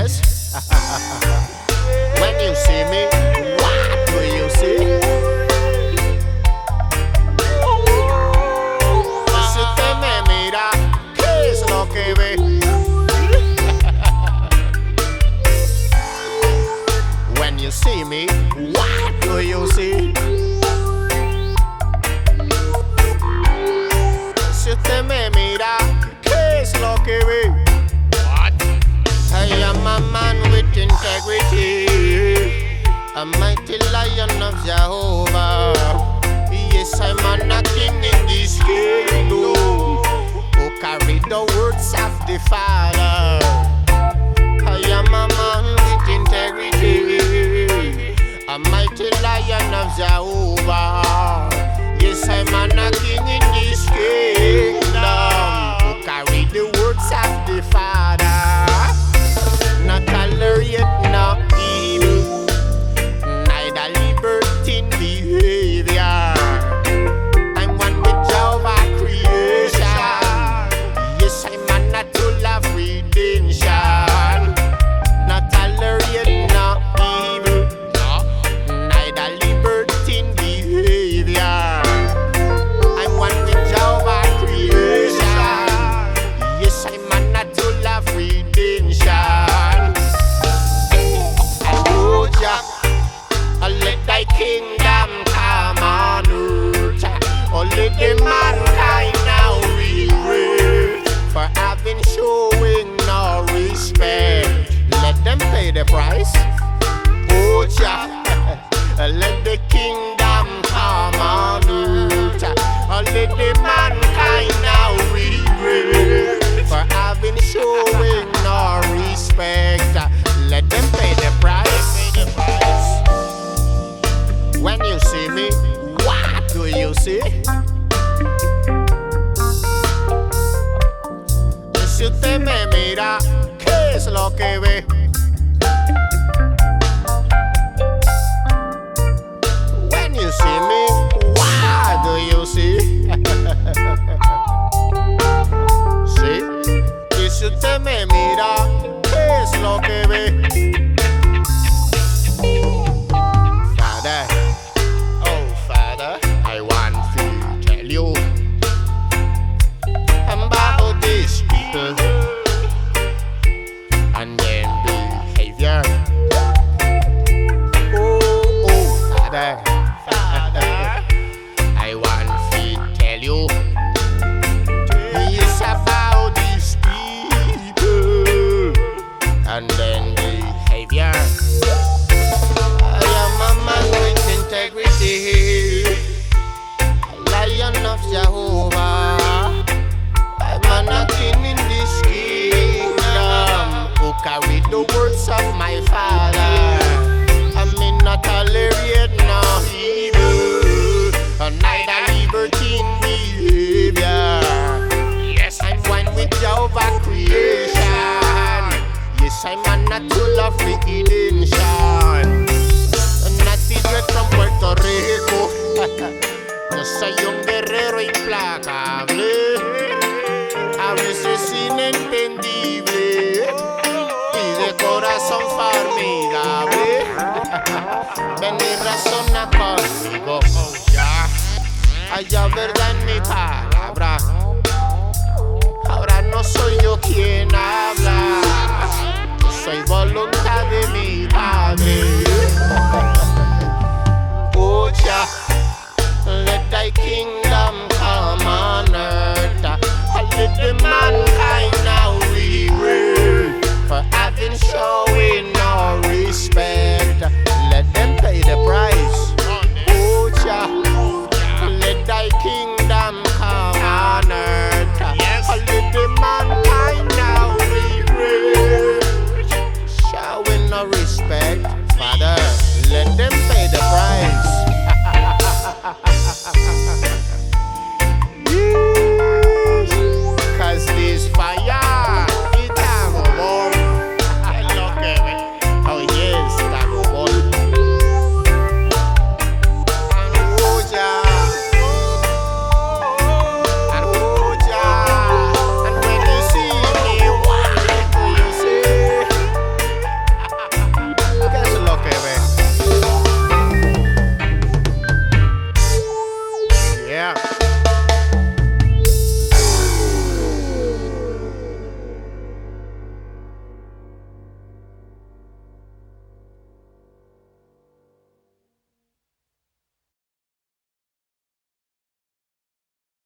yes. when you see me, what do you see? Me mira, ¿qué es lo que ve? when you see me, what do you see? a mighty lion of Jehovah. Yes, I'm a king in this kingdom who carry the words of the Father. I am a man with integrity, a mighty lion of Jehovah. Yes, I'm a king in this kingdom. mira, ¿qué es lo que ve? Ven y razona conmigo, oh ya. Haya verdad en mi palabra. Ahora no soy yo quien habla, soy voluntad de mi padre.